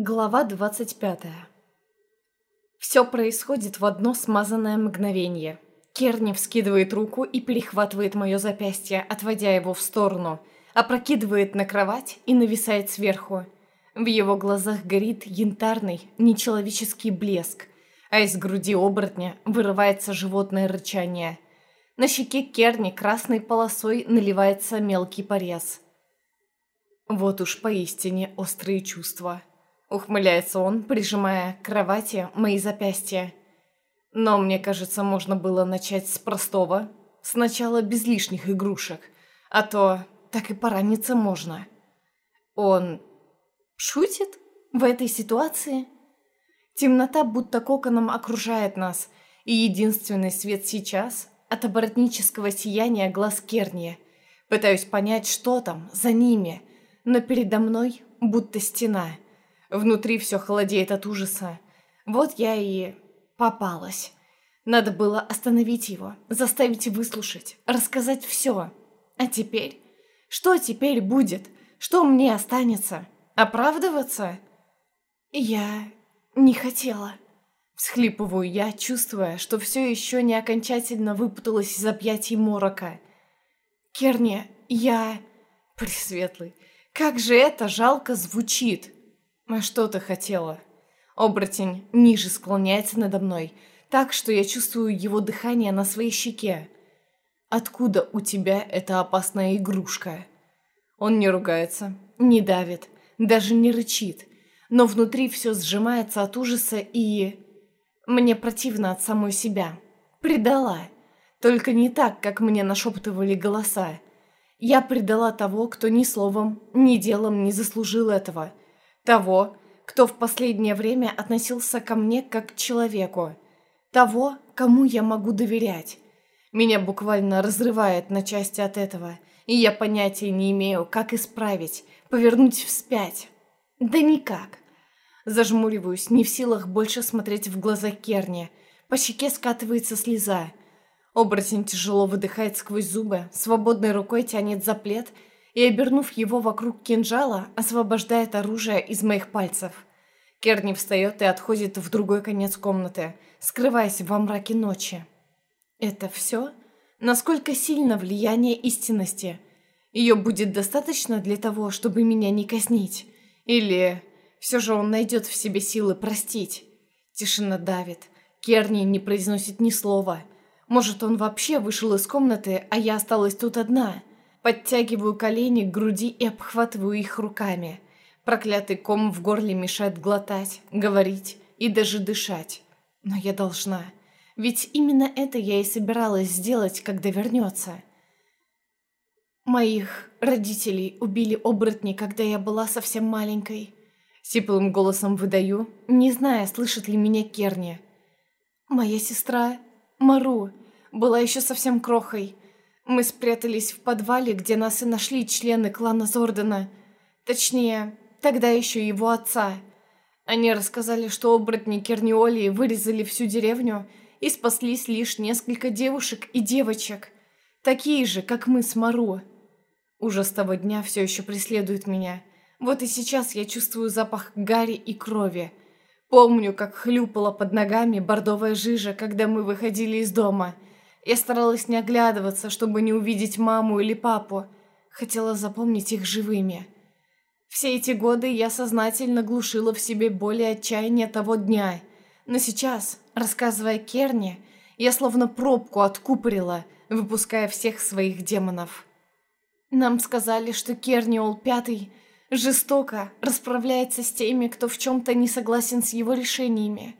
Глава 25 Все происходит в одно смазанное мгновение. Керни вскидывает руку и перехватывает мое запястье, отводя его в сторону, опрокидывает на кровать и нависает сверху. В его глазах горит янтарный, нечеловеческий блеск, а из груди оборотня вырывается животное рычание. На щеке Керни красной полосой наливается мелкий порез. Вот уж поистине острые чувства. Ухмыляется он, прижимая к кровати мои запястья. Но мне кажется, можно было начать с простого. Сначала без лишних игрушек. А то так и пораниться можно. Он шутит в этой ситуации? Темнота будто коконом окружает нас, и единственный свет сейчас от оборотнического сияния глаз Керния. Пытаюсь понять, что там, за ними, но передо мной будто стена — Внутри все холодеет от ужаса. Вот я и попалась. Надо было остановить его, заставить выслушать, рассказать все. А теперь? Что теперь будет? Что мне останется? Оправдываться? Я не хотела. Всхлипываю я, чувствуя, что все еще не окончательно выпуталась из объятий морока. Керни, я... Пресветлый, как же это жалко звучит. «А что ты хотела?» Оборотень ниже склоняется надо мной, так что я чувствую его дыхание на своей щеке. «Откуда у тебя эта опасная игрушка?» Он не ругается, не давит, даже не рычит, но внутри все сжимается от ужаса и... Мне противно от самой себя. Предала. Только не так, как мне нашептывали голоса. Я предала того, кто ни словом, ни делом не заслужил этого – того, кто в последнее время относился ко мне как к человеку. Того, кому я могу доверять. Меня буквально разрывает на части от этого, и я понятия не имею, как исправить, повернуть вспять. Да никак. Зажмуриваюсь, не в силах больше смотреть в глаза Керни. По щеке скатывается слеза. Оборотень тяжело выдыхает сквозь зубы, свободной рукой тянет за плед – и, обернув его вокруг кинжала, освобождает оружие из моих пальцев. Керни встает и отходит в другой конец комнаты, скрываясь во мраке ночи. Это все? Насколько сильно влияние истинности? Ее будет достаточно для того, чтобы меня не казнить? Или все же он найдет в себе силы простить? Тишина давит. Керни не произносит ни слова. Может, он вообще вышел из комнаты, а я осталась тут одна? Подтягиваю колени к груди и обхватываю их руками. Проклятый ком в горле мешает глотать, говорить и даже дышать. Но я должна. Ведь именно это я и собиралась сделать, когда вернется. Моих родителей убили оборотни, когда я была совсем маленькой. Сиплым голосом выдаю, не зная, слышит ли меня Керни. Моя сестра, Мару, была еще совсем крохой. Мы спрятались в подвале, где нас и нашли члены клана Зордена. Точнее, тогда еще его отца. Они рассказали, что оборотни Керниолии вырезали всю деревню и спаслись лишь несколько девушек и девочек. Такие же, как мы с Мару. Ужас того дня все еще преследует меня. Вот и сейчас я чувствую запах гари и крови. Помню, как хлюпала под ногами бордовая жижа, когда мы выходили из дома – я старалась не оглядываться, чтобы не увидеть маму или папу. Хотела запомнить их живыми. Все эти годы я сознательно глушила в себе боль и отчаяние того дня. Но сейчас, рассказывая Керне, я словно пробку откупорила, выпуская всех своих демонов. Нам сказали, что Керниол Пятый жестоко расправляется с теми, кто в чем-то не согласен с его решениями.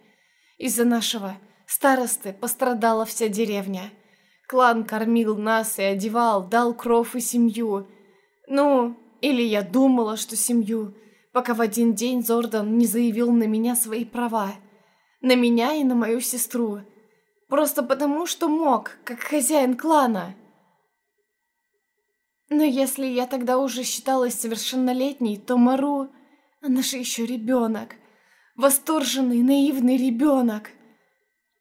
Из-за нашего старосты пострадала вся деревня. Клан кормил нас и одевал, дал кров и семью. Ну, или я думала, что семью, пока в один день Зордан не заявил на меня свои права. На меня и на мою сестру. Просто потому, что мог, как хозяин клана. Но если я тогда уже считалась совершеннолетней, то Мару... Она же еще ребенок. Восторженный, наивный ребенок.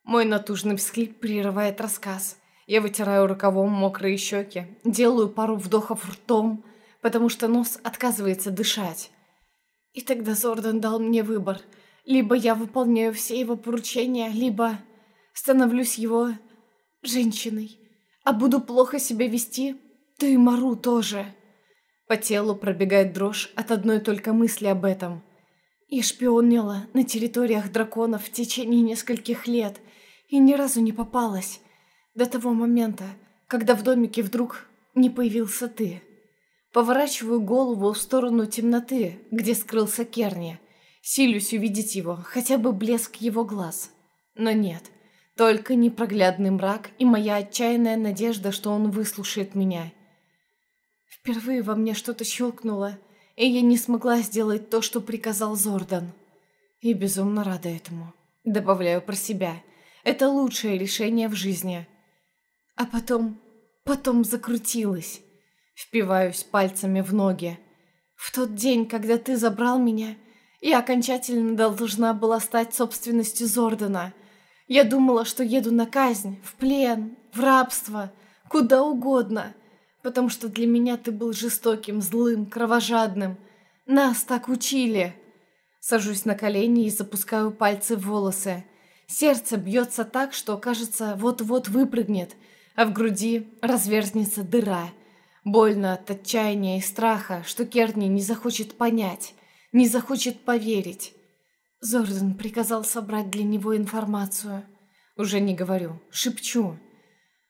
Мой натужный всхлип прерывает рассказ. Я вытираю рукавом мокрые щеки, делаю пару вдохов ртом, потому что нос отказывается дышать. И тогда Зордан дал мне выбор. Либо я выполняю все его поручения, либо становлюсь его женщиной. А буду плохо себя вести, то и Мару тоже. По телу пробегает дрожь от одной только мысли об этом. Я шпионила на территориях драконов в течение нескольких лет и ни разу не попалась. До того момента, когда в домике вдруг не появился ты. Поворачиваю голову в сторону темноты, где скрылся Керни. Силюсь увидеть его, хотя бы блеск его глаз. Но нет, только непроглядный мрак и моя отчаянная надежда, что он выслушает меня. Впервые во мне что-то щелкнуло, и я не смогла сделать то, что приказал Зордан. И безумно рада этому. Добавляю про себя. Это лучшее решение в жизни. А потом... потом закрутилась. Впиваюсь пальцами в ноги. В тот день, когда ты забрал меня, я окончательно должна была стать собственностью Зордана. Я думала, что еду на казнь, в плен, в рабство, куда угодно, потому что для меня ты был жестоким, злым, кровожадным. Нас так учили. Сажусь на колени и запускаю пальцы в волосы. Сердце бьется так, что, кажется, вот-вот выпрыгнет – а в груди разверзнется дыра. Больно от отчаяния и страха, что Керни не захочет понять, не захочет поверить. Зордан приказал собрать для него информацию. Уже не говорю, шепчу.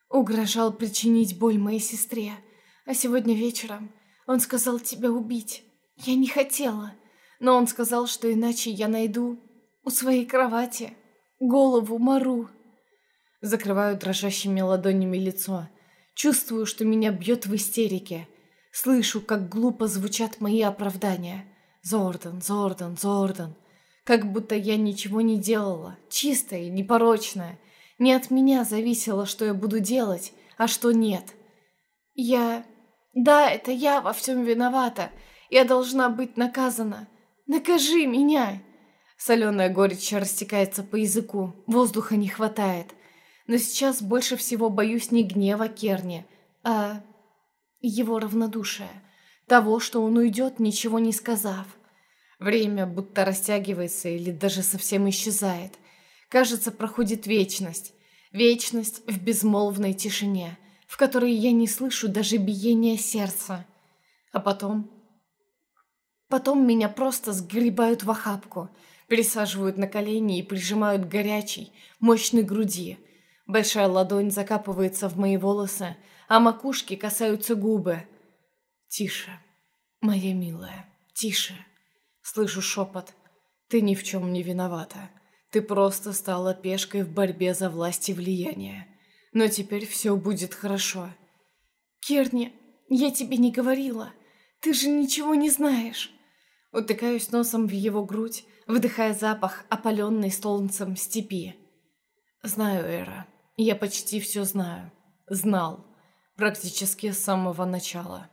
Угрожал причинить боль моей сестре. А сегодня вечером он сказал тебя убить. Я не хотела, но он сказал, что иначе я найду у своей кровати голову Мару. Закрываю дрожащими ладонями лицо. Чувствую, что меня бьет в истерике. Слышу, как глупо звучат мои оправдания. Зордан, Зордан, Зордан. Как будто я ничего не делала. Чистая, непорочная. Не от меня зависело, что я буду делать, а что нет. Я... Да, это я во всем виновата. Я должна быть наказана. Накажи меня!» Соленая горечь растекается по языку, воздуха не хватает но сейчас больше всего боюсь не гнева Керни, а его равнодушия, того, что он уйдет, ничего не сказав. Время будто растягивается или даже совсем исчезает. Кажется, проходит вечность. Вечность в безмолвной тишине, в которой я не слышу даже биения сердца. А потом... Потом меня просто сгребают в охапку, пересаживают на колени и прижимают к горячей, мощной груди, Большая ладонь закапывается в мои волосы, а макушки касаются губы. «Тише, моя милая, тише!» Слышу шепот. «Ты ни в чем не виновата. Ты просто стала пешкой в борьбе за власть и влияние. Но теперь все будет хорошо». «Керни, я тебе не говорила. Ты же ничего не знаешь». Утыкаюсь носом в его грудь, вдыхая запах, опаленный солнцем степи. «Знаю, Эра, я почти все знаю. Знал. Практически с самого начала.